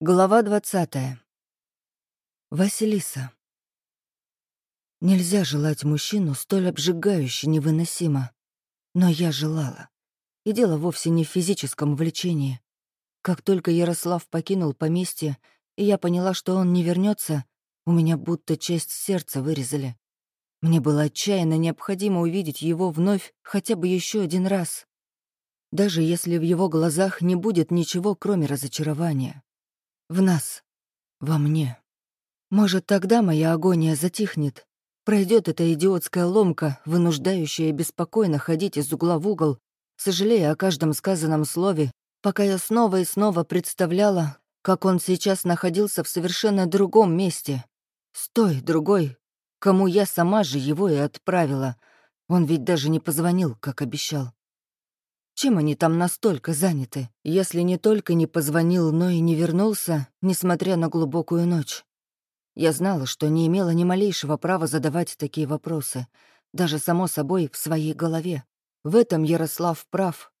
Глава двадцатая. Василиса. Нельзя желать мужчину столь обжигающе невыносимо. Но я желала. И дело вовсе не в физическом влечении. Как только Ярослав покинул поместье, и я поняла, что он не вернется, у меня будто часть сердца вырезали. Мне было отчаянно необходимо увидеть его вновь хотя бы еще один раз. Даже если в его глазах не будет ничего, кроме разочарования. В нас. Во мне. Может, тогда моя агония затихнет. Пройдет эта идиотская ломка, вынуждающая беспокойно ходить из угла в угол, сожалея о каждом сказанном слове, пока я снова и снова представляла, как он сейчас находился в совершенно другом месте. С той, другой, кому я сама же его и отправила. Он ведь даже не позвонил, как обещал. Чем они там настолько заняты, если не только не позвонил, но и не вернулся, несмотря на глубокую ночь? Я знала, что не имела ни малейшего права задавать такие вопросы, даже само собой в своей голове. В этом Ярослав прав.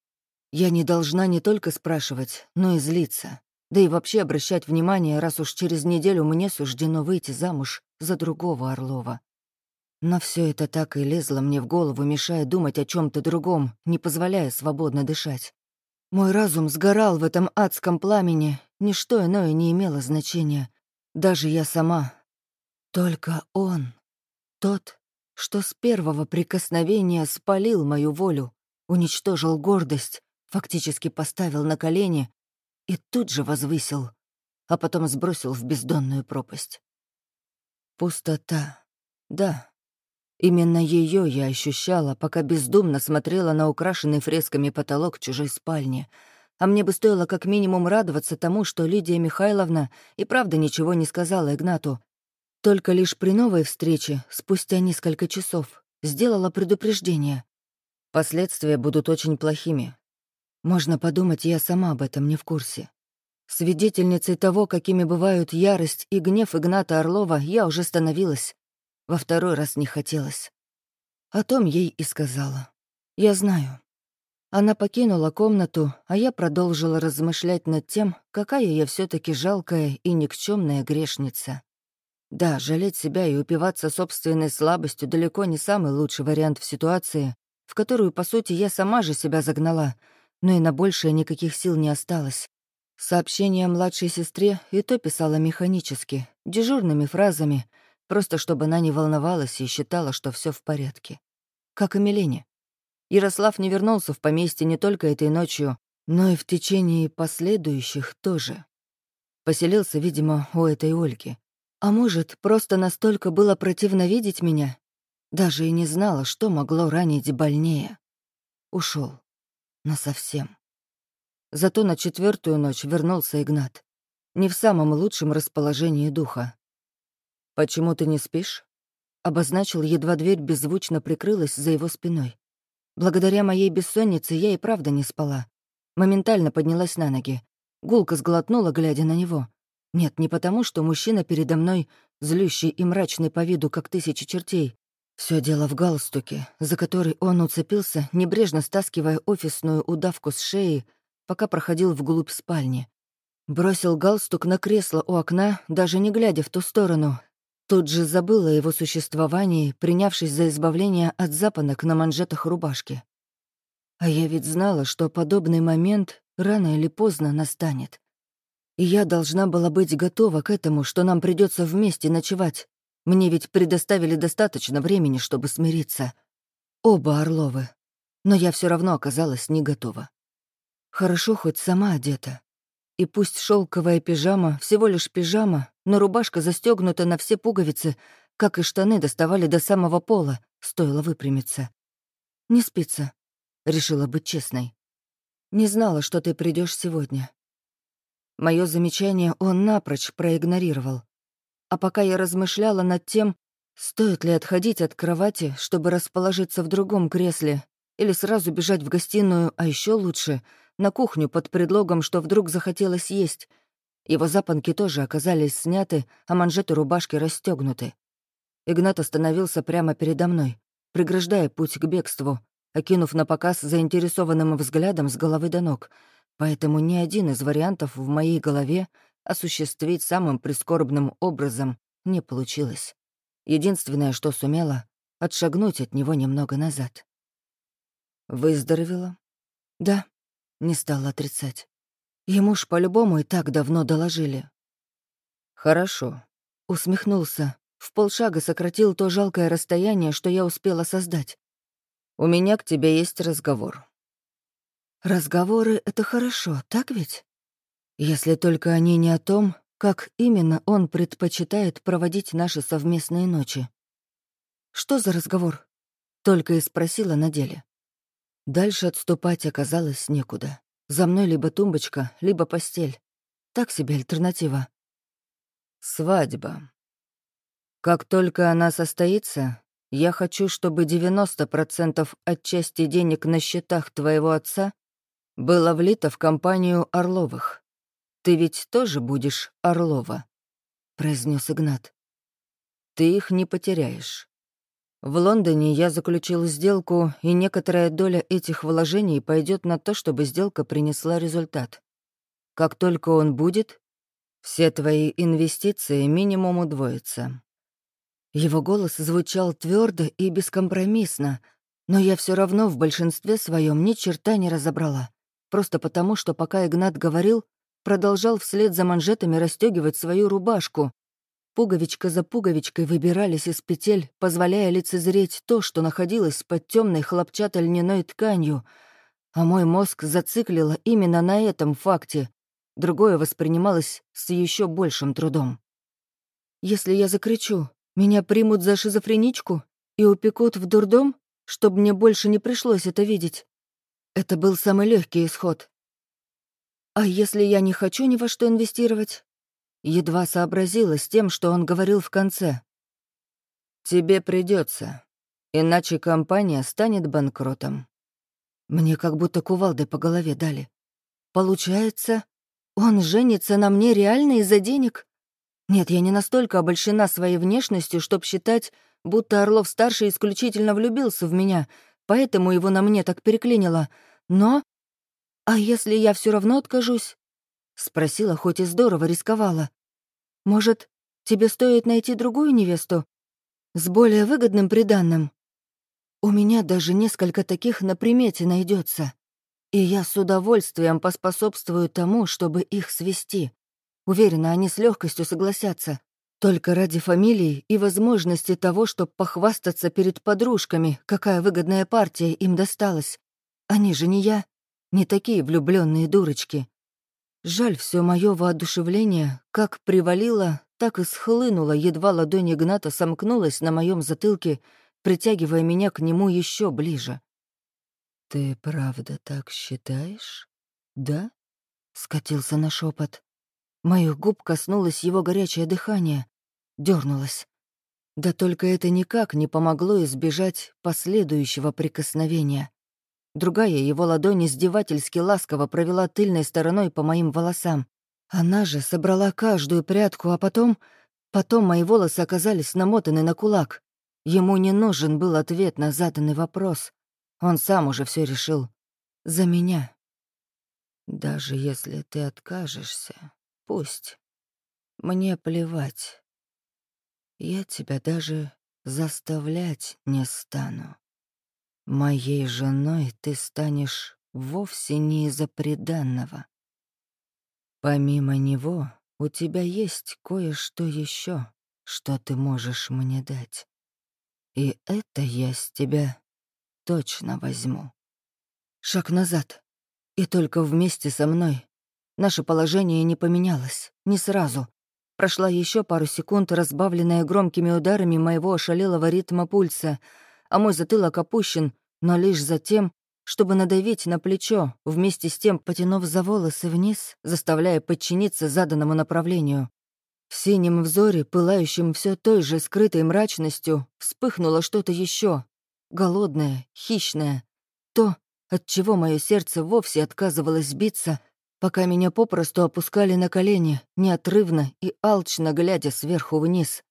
Я не должна не только спрашивать, но и злиться. Да и вообще обращать внимание, раз уж через неделю мне суждено выйти замуж за другого Орлова. Но все это так и лезло мне в голову, мешая думать о чем то другом, не позволяя свободно дышать. Мой разум сгорал в этом адском пламени, ничто иное не имело значения. Даже я сама. Только он. Тот, что с первого прикосновения спалил мою волю, уничтожил гордость, фактически поставил на колени и тут же возвысил, а потом сбросил в бездонную пропасть. Пустота. Да, Именно ее я ощущала, пока бездумно смотрела на украшенный фресками потолок чужой спальни. А мне бы стоило как минимум радоваться тому, что Лидия Михайловна и правда ничего не сказала Игнату. Только лишь при новой встрече, спустя несколько часов, сделала предупреждение. Последствия будут очень плохими. Можно подумать, я сама об этом не в курсе. Свидетельницей того, какими бывают ярость и гнев Игната Орлова, я уже становилась. Во второй раз не хотелось. О том ей и сказала. «Я знаю». Она покинула комнату, а я продолжила размышлять над тем, какая я все таки жалкая и никчемная грешница. Да, жалеть себя и упиваться собственной слабостью далеко не самый лучший вариант в ситуации, в которую, по сути, я сама же себя загнала, но и на большее никаких сил не осталось. Сообщение младшей сестре и то писала механически, дежурными фразами, Просто чтобы она не волновалась и считала, что все в порядке. Как и Милене. Ярослав не вернулся в поместье не только этой ночью, но и в течение последующих тоже. Поселился, видимо, у этой Ольги. А может, просто настолько было противно видеть меня? Даже и не знала, что могло ранить больнее. Ушел. Насовсем. Зато на четвертую ночь вернулся Игнат. Не в самом лучшем расположении духа. «Почему ты не спишь?» Обозначил, едва дверь беззвучно прикрылась за его спиной. Благодаря моей бессоннице я и правда не спала. Моментально поднялась на ноги. Гулка сглотнула, глядя на него. Нет, не потому, что мужчина передо мной, злющий и мрачный по виду, как тысячи чертей. Все дело в галстуке, за который он уцепился, небрежно стаскивая офисную удавку с шеи, пока проходил вглубь спальни. Бросил галстук на кресло у окна, даже не глядя в ту сторону, Тут же забыла его существовании, принявшись за избавление от запонок на манжетах рубашки. А я ведь знала, что подобный момент рано или поздно настанет. И я должна была быть готова к этому, что нам придется вместе ночевать. Мне ведь предоставили достаточно времени, чтобы смириться. Оба Орловы. Но я все равно оказалась не готова. Хорошо хоть сама одета. И пусть шелковая пижама всего лишь пижама, но рубашка застегнута на все пуговицы, как и штаны доставали до самого пола, стоило выпрямиться. «Не спится», — решила быть честной. «Не знала, что ты придешь сегодня». Мое замечание он напрочь проигнорировал. А пока я размышляла над тем, стоит ли отходить от кровати, чтобы расположиться в другом кресле, или сразу бежать в гостиную, а еще лучше — на кухню под предлогом, что вдруг захотелось есть, его запонки тоже оказались сняты, а манжеты рубашки расстегнуты. Игнат остановился прямо передо мной, преграждая путь к бегству, окинув на показ заинтересованным взглядом с головы до ног, поэтому ни один из вариантов в моей голове осуществить самым прискорбным образом не получилось. Единственное, что сумела — отшагнуть от него немного назад. Выздоровела? Да, не стала отрицать. Ему ж по-любому и так давно доложили. Хорошо. Усмехнулся. В полшага сократил то жалкое расстояние, что я успела создать. У меня к тебе есть разговор. Разговоры — это хорошо, так ведь? Если только они не о том, как именно он предпочитает проводить наши совместные ночи. Что за разговор? Только и спросила на деле. Дальше отступать оказалось некуда. За мной либо тумбочка, либо постель. Так себе альтернатива. Свадьба. Как только она состоится, я хочу, чтобы 90% от части денег на счетах твоего отца было влито в компанию Орловых. Ты ведь тоже будешь Орлова, произнес Игнат. Ты их не потеряешь. В Лондоне я заключил сделку, и некоторая доля этих вложений пойдет на то, чтобы сделка принесла результат. Как только он будет, все твои инвестиции минимум удвоятся. Его голос звучал твердо и бескомпромиссно, но я все равно в большинстве своем ни черта не разобрала. Просто потому, что пока Игнат говорил, продолжал вслед за манжетами расстегивать свою рубашку. Пуговичка за пуговичкой выбирались из петель, позволяя лицезреть то, что находилось под темной хлопчато-льняной тканью. А мой мозг зациклило именно на этом факте. Другое воспринималось с еще большим трудом. «Если я закричу, меня примут за шизофреничку и упекут в дурдом, чтобы мне больше не пришлось это видеть. Это был самый легкий исход. А если я не хочу ни во что инвестировать? Едва сообразила с тем, что он говорил в конце. Тебе придется, иначе компания станет банкротом. Мне как будто кувалдой по голове дали. Получается, он женится на мне реально из-за денег? Нет, я не настолько обольщена своей внешностью, чтоб считать, будто Орлов-старший исключительно влюбился в меня, поэтому его на мне так переклинило. Но... А если я все равно откажусь? Спросила, хоть и здорово рисковала. Может, тебе стоит найти другую невесту? С более выгодным приданным? У меня даже несколько таких на примете найдется, и я с удовольствием поспособствую тому, чтобы их свести. Уверена, они с легкостью согласятся. Только ради фамилии и возможности того, чтобы похвастаться перед подружками, какая выгодная партия им досталась. Они же не я, не такие влюбленные дурочки. Жаль, все мое воодушевление как привалило, так и схлынуло, едва ладонь Игната сомкнулась на моем затылке, притягивая меня к нему еще ближе. «Ты правда так считаешь? Да?» — скатился на шепот. Моих губ коснулось его горячее дыхание. дернулось. Да только это никак не помогло избежать последующего прикосновения. Другая его ладонь издевательски ласково провела тыльной стороной по моим волосам. Она же собрала каждую прядку, а потом... Потом мои волосы оказались намотаны на кулак. Ему не нужен был ответ на заданный вопрос. Он сам уже все решил. За меня. Даже если ты откажешься, Пусть. Мне плевать. Я тебя даже заставлять не стану. Моей женой ты станешь вовсе не из-за преданного. Помимо него, у тебя есть кое-что еще, что ты можешь мне дать. И это я с тебя точно возьму. Шаг назад. И только вместе со мной Наше положение не поменялось. Не сразу. Прошла еще пару секунд, разбавленная громкими ударами моего ошалелого ритма пульса, а мой затылок опущен, но лишь за тем, чтобы надавить на плечо, вместе с тем потянув за волосы вниз, заставляя подчиниться заданному направлению. В синем взоре, пылающем все той же скрытой мрачностью, вспыхнуло что-то еще, голодное, хищное, то, от чего мое сердце вовсе отказывалось биться, пока меня попросту опускали на колени, неотрывно и алчно глядя сверху вниз.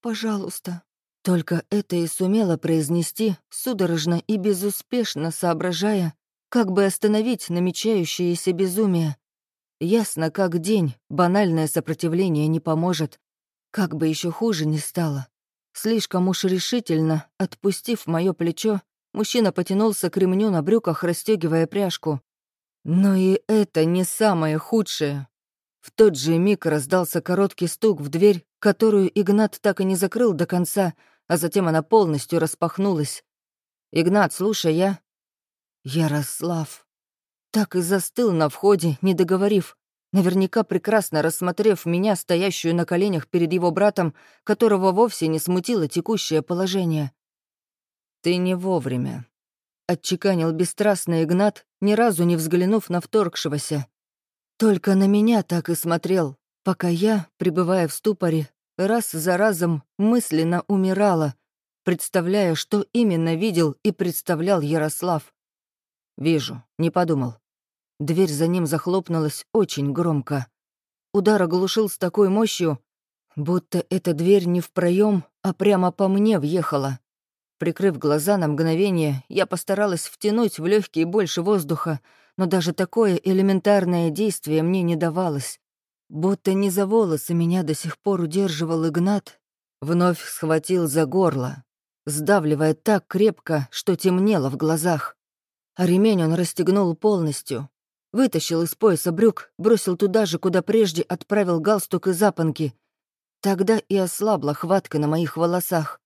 «Пожалуйста». Только это и сумела произнести, судорожно и безуспешно соображая, как бы остановить намечающееся безумие. Ясно, как день, банальное сопротивление не поможет. Как бы еще хуже не стало. Слишком уж решительно, отпустив мое плечо, мужчина потянулся к ремню на брюках, расстегивая пряжку. Но и это не самое худшее. В тот же миг раздался короткий стук в дверь, которую Игнат так и не закрыл до конца, а затем она полностью распахнулась. «Игнат, слушай, я...» Ярослав. Так и застыл на входе, не договорив, наверняка прекрасно рассмотрев меня, стоящую на коленях перед его братом, которого вовсе не смутило текущее положение. «Ты не вовремя», — отчеканил бесстрастный Игнат, ни разу не взглянув на вторгшегося. Только на меня так и смотрел, пока я, пребывая в ступоре, раз за разом мысленно умирала, представляя, что именно видел и представлял Ярослав. «Вижу, не подумал». Дверь за ним захлопнулась очень громко. Удар оглушил с такой мощью, будто эта дверь не в проем, а прямо по мне въехала. Прикрыв глаза на мгновение, я постаралась втянуть в легкие больше воздуха, но даже такое элементарное действие мне не давалось. Будто не за волосы меня до сих пор удерживал Игнат, вновь схватил за горло, сдавливая так крепко, что темнело в глазах. А ремень он расстегнул полностью. Вытащил из пояса брюк, бросил туда же, куда прежде отправил галстук и запонки. Тогда и ослабла хватка на моих волосах.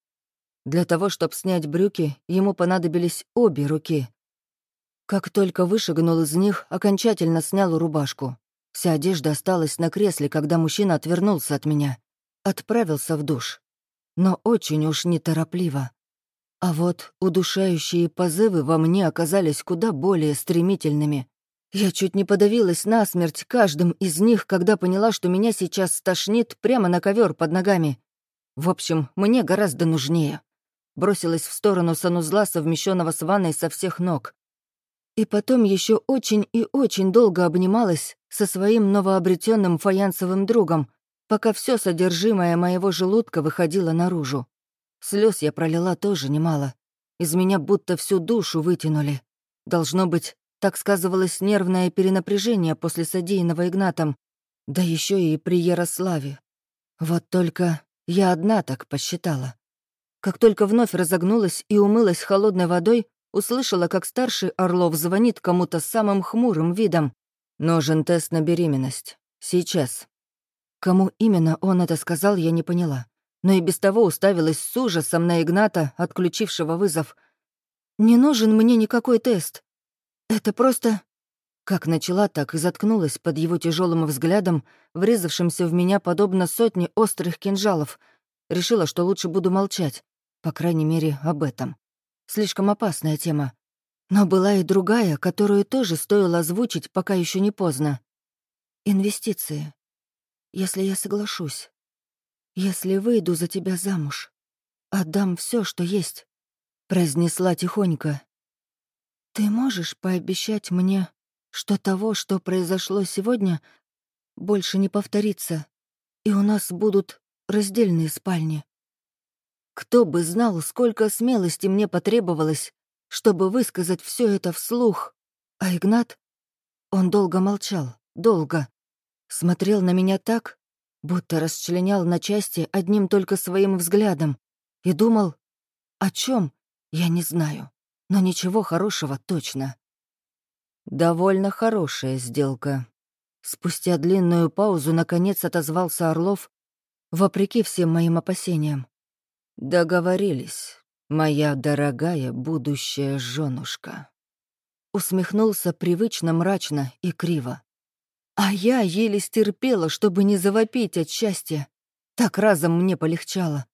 Для того, чтобы снять брюки, ему понадобились обе руки. Как только вышагнул из них, окончательно снял рубашку. Вся одежда осталась на кресле, когда мужчина отвернулся от меня. Отправился в душ. Но очень уж неторопливо. А вот удушающие позывы во мне оказались куда более стремительными. Я чуть не подавилась насмерть каждым из них, когда поняла, что меня сейчас стошнит прямо на ковер под ногами. В общем, мне гораздо нужнее. Бросилась в сторону санузла, совмещенного с ванной со всех ног. И потом еще очень и очень долго обнималась со своим новообретенным фаянсовым другом, пока все содержимое моего желудка выходило наружу. Слез я пролила тоже немало. Из меня будто всю душу вытянули. Должно быть, так сказывалось нервное перенапряжение после содеянного Игнатом, да еще и при Ярославе. Вот только я одна так посчитала. Как только вновь разогнулась и умылась холодной водой, услышала, как старший Орлов звонит кому-то самым хмурым видом. «Нужен тест на беременность. Сейчас». Кому именно он это сказал, я не поняла но и без того уставилась с ужасом на Игната, отключившего вызов. «Не нужен мне никакой тест. Это просто...» Как начала, так и заткнулась под его тяжелым взглядом, врезавшимся в меня подобно сотне острых кинжалов. Решила, что лучше буду молчать, по крайней мере, об этом. Слишком опасная тема. Но была и другая, которую тоже стоило озвучить, пока еще не поздно. Инвестиции. Если я соглашусь, «Если выйду за тебя замуж, отдам все, что есть», — произнесла тихонько. «Ты можешь пообещать мне, что того, что произошло сегодня, больше не повторится, и у нас будут раздельные спальни?» Кто бы знал, сколько смелости мне потребовалось, чтобы высказать все это вслух. А Игнат? Он долго молчал, долго. Смотрел на меня так, будто расчленял на части одним только своим взглядом, и думал, о чем, я не знаю, но ничего хорошего точно. «Довольно хорошая сделка». Спустя длинную паузу, наконец, отозвался Орлов, вопреки всем моим опасениям. «Договорились, моя дорогая будущая женушка». Усмехнулся привычно мрачно и криво. А я еле стерпела, чтобы не завопить от счастья. Так разом мне полегчало.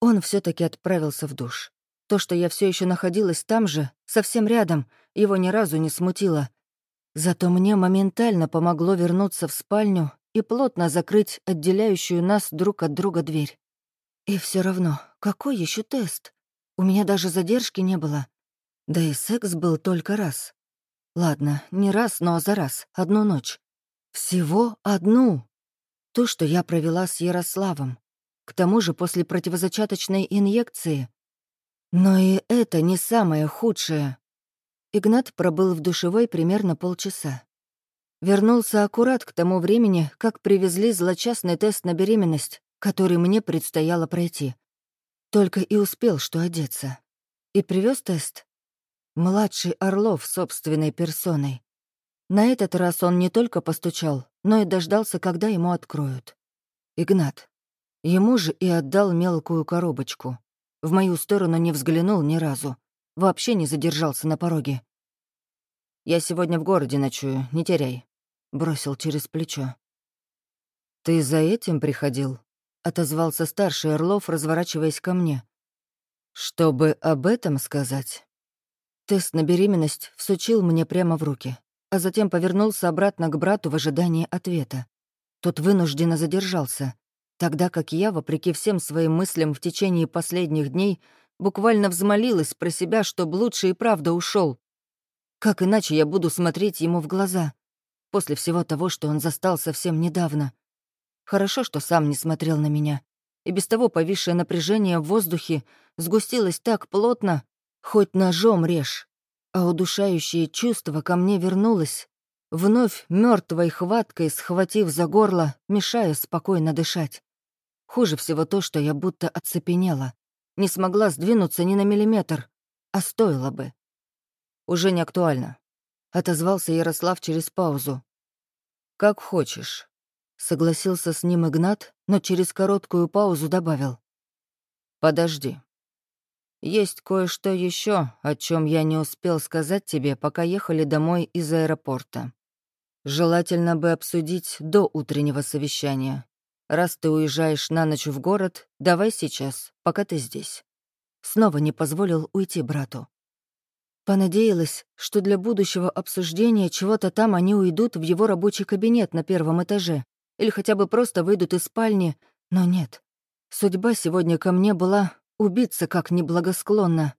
Он все таки отправился в душ. То, что я все еще находилась там же, совсем рядом, его ни разу не смутило. Зато мне моментально помогло вернуться в спальню и плотно закрыть отделяющую нас друг от друга дверь. И все равно, какой еще тест? У меня даже задержки не было. Да и секс был только раз. Ладно, не раз, но за раз, одну ночь. Всего одну. То, что я провела с Ярославом. К тому же после противозачаточной инъекции. Но и это не самое худшее. Игнат пробыл в душевой примерно полчаса. Вернулся аккурат к тому времени, как привезли злочастный тест на беременность, который мне предстояло пройти. Только и успел, что одеться. И привез тест. Младший Орлов собственной персоной. На этот раз он не только постучал, но и дождался, когда ему откроют. Игнат. Ему же и отдал мелкую коробочку. В мою сторону не взглянул ни разу. Вообще не задержался на пороге. «Я сегодня в городе ночую, не теряй», — бросил через плечо. «Ты за этим приходил?» — отозвался старший Орлов, разворачиваясь ко мне. «Чтобы об этом сказать?» Тест на беременность всучил мне прямо в руки, а затем повернулся обратно к брату в ожидании ответа. Тот вынужденно задержался, тогда как я, вопреки всем своим мыслям в течение последних дней, буквально взмолилась про себя, чтобы лучше и правда ушел. Как иначе я буду смотреть ему в глаза? После всего того, что он застал совсем недавно. Хорошо, что сам не смотрел на меня. И без того повисшее напряжение в воздухе сгустилось так плотно, хоть ножом режь. А удушающее чувство ко мне вернулось, вновь мертвой хваткой схватив за горло, мешая спокойно дышать. Хуже всего то, что я будто оцепенела. Не смогла сдвинуться ни на миллиметр, а стоило бы. «Уже не актуально», — отозвался Ярослав через паузу. «Как хочешь», — согласился с ним Игнат, но через короткую паузу добавил. «Подожди. Есть кое-что еще, о чем я не успел сказать тебе, пока ехали домой из аэропорта. Желательно бы обсудить до утреннего совещания. Раз ты уезжаешь на ночь в город, давай сейчас, пока ты здесь». Снова не позволил уйти брату. Понадеялась, что для будущего обсуждения чего-то там они уйдут в его рабочий кабинет на первом этаже или хотя бы просто выйдут из спальни, но нет. Судьба сегодня ко мне была убиться как неблагосклонно.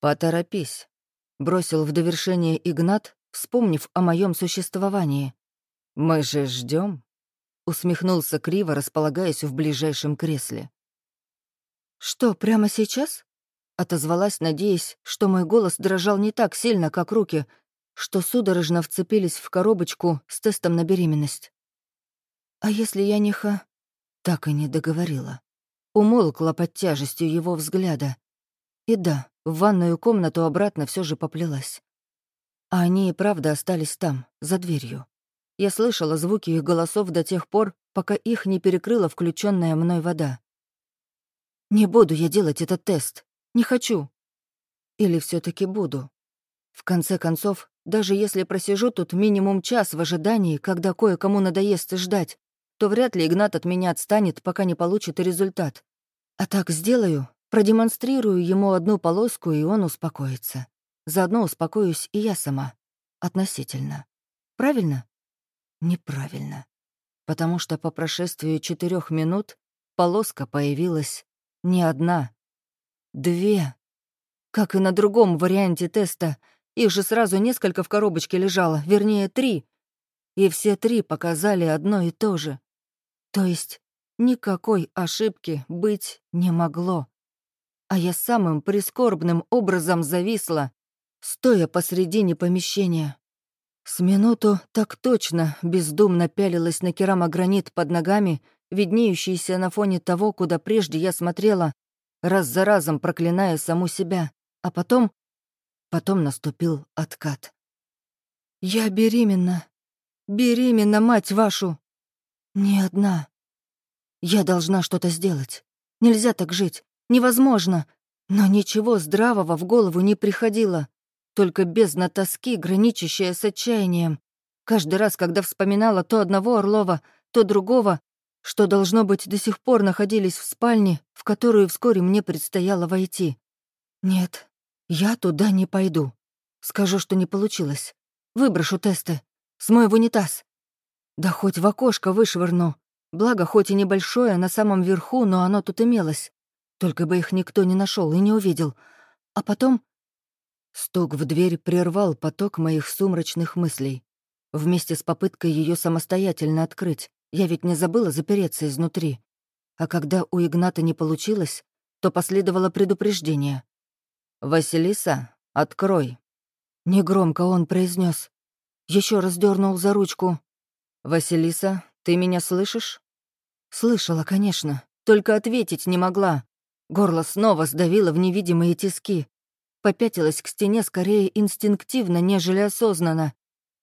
«Поторопись», — бросил в довершение Игнат, вспомнив о моем существовании. «Мы же ждем, усмехнулся криво, располагаясь в ближайшем кресле. «Что, прямо сейчас?» Отозвалась, надеясь, что мой голос дрожал не так сильно, как руки, что судорожно вцепились в коробочку с тестом на беременность. «А если я не ха...» Так и не договорила. Умолкла под тяжестью его взгляда. И да, в ванную комнату обратно все же поплелась. А они и правда остались там, за дверью. Я слышала звуки их голосов до тех пор, пока их не перекрыла включенная мной вода. «Не буду я делать этот тест. Не хочу. Или все таки буду? В конце концов, даже если просижу тут минимум час в ожидании, когда кое-кому надоест ждать, то вряд ли Игнат от меня отстанет, пока не получит результат. А так сделаю, продемонстрирую ему одну полоску, и он успокоится. Заодно успокоюсь и я сама. Относительно. Правильно? Неправильно. Потому что по прошествию четырех минут полоска появилась не одна, Две. Как и на другом варианте теста. Их же сразу несколько в коробочке лежало, вернее, три. И все три показали одно и то же. То есть никакой ошибки быть не могло. А я самым прискорбным образом зависла, стоя посредине помещения. С минуту так точно бездумно пялилась на керамогранит под ногами, виднеющийся на фоне того, куда прежде я смотрела, раз за разом проклиная саму себя, а потом... Потом наступил откат. «Я беременна. Беременна, мать вашу!» «Не одна. Я должна что-то сделать. Нельзя так жить. Невозможно. Но ничего здравого в голову не приходило. Только бездна тоски, граничащая с отчаянием. Каждый раз, когда вспоминала то одного Орлова, то другого, что, должно быть, до сих пор находились в спальне, в которую вскоре мне предстояло войти. Нет, я туда не пойду. Скажу, что не получилось. Выброшу тесты. Смою в унитаз. Да хоть в окошко вышвырну. Благо, хоть и небольшое, на самом верху, но оно тут имелось. Только бы их никто не нашел и не увидел. А потом... Стук в дверь прервал поток моих сумрачных мыслей. Вместе с попыткой ее самостоятельно открыть. Я ведь не забыла запереться изнутри. А когда у Игната не получилось, то последовало предупреждение. «Василиса, открой!» Негромко он произнес. еще раз дернул за ручку. «Василиса, ты меня слышишь?» Слышала, конечно, только ответить не могла. Горло снова сдавило в невидимые тиски. Попятилась к стене скорее инстинктивно, нежели осознанно.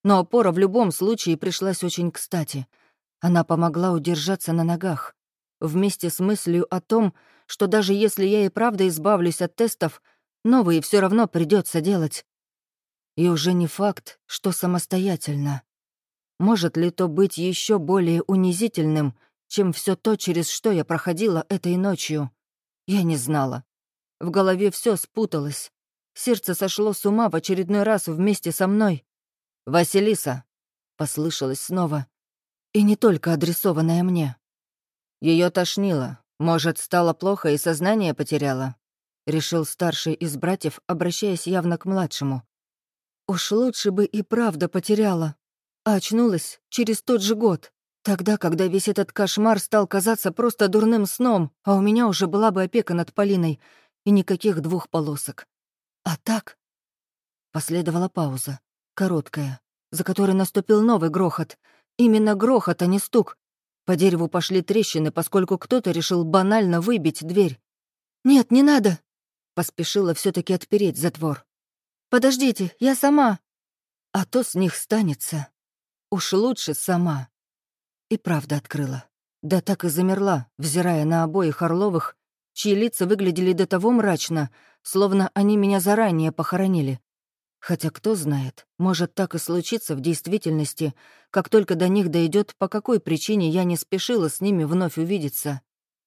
Но опора в любом случае пришлась очень кстати. Она помогла удержаться на ногах. Вместе с мыслью о том, что даже если я и правда избавлюсь от тестов, новые все равно придется делать. И уже не факт, что самостоятельно. Может ли то быть еще более унизительным, чем все то, через что я проходила этой ночью? Я не знала. В голове все спуталось. Сердце сошло с ума в очередной раз вместе со мной. «Василиса!» — послышалось снова. И не только адресованное мне. Ее тошнило. Может, стало плохо и сознание потеряла? Решил старший из братьев, обращаясь явно к младшему. Уж лучше бы и правда потеряла. А очнулась через тот же год. Тогда, когда весь этот кошмар стал казаться просто дурным сном, а у меня уже была бы опека над Полиной и никаких двух полосок. А так... Последовала пауза, короткая, за которой наступил новый грохот. Именно грохот, а не стук. По дереву пошли трещины, поскольку кто-то решил банально выбить дверь. «Нет, не надо!» Поспешила все таки отпереть затвор. «Подождите, я сама!» А то с них станется. Уж лучше сама. И правда открыла. Да так и замерла, взирая на обоих Орловых, чьи лица выглядели до того мрачно, словно они меня заранее похоронили. Хотя кто знает, может так и случиться в действительности, как только до них дойдет, по какой причине я не спешила с ними вновь увидеться.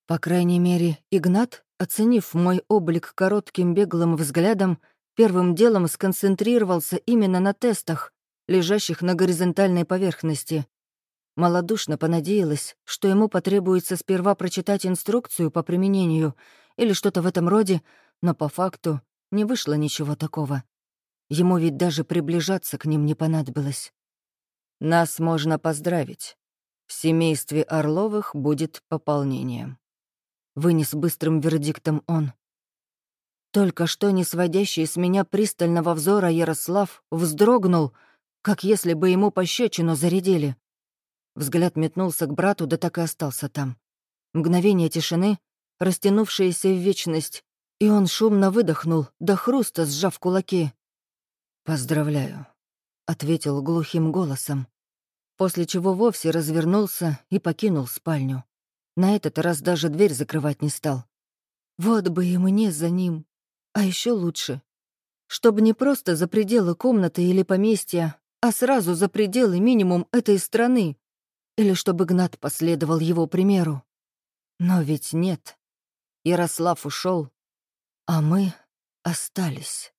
По крайней мере, Игнат, оценив мой облик коротким беглым взглядом, первым делом сконцентрировался именно на тестах, лежащих на горизонтальной поверхности. Малодушно понадеялась, что ему потребуется сперва прочитать инструкцию по применению или что-то в этом роде, но по факту не вышло ничего такого. Ему ведь даже приближаться к ним не понадобилось. «Нас можно поздравить. В семействе Орловых будет пополнение», — вынес быстрым вердиктом он. Только что не сводящий с меня пристального взора Ярослав вздрогнул, как если бы ему пощечину зарядили. Взгляд метнулся к брату, да так и остался там. Мгновение тишины, растянувшееся в вечность, и он шумно выдохнул, до хруста сжав кулаки. «Поздравляю», — ответил глухим голосом, после чего вовсе развернулся и покинул спальню. На этот раз даже дверь закрывать не стал. Вот бы и мне за ним, а еще лучше. Чтобы не просто за пределы комнаты или поместья, а сразу за пределы минимум этой страны. Или чтобы Гнат последовал его примеру. Но ведь нет. Ярослав ушел, а мы остались.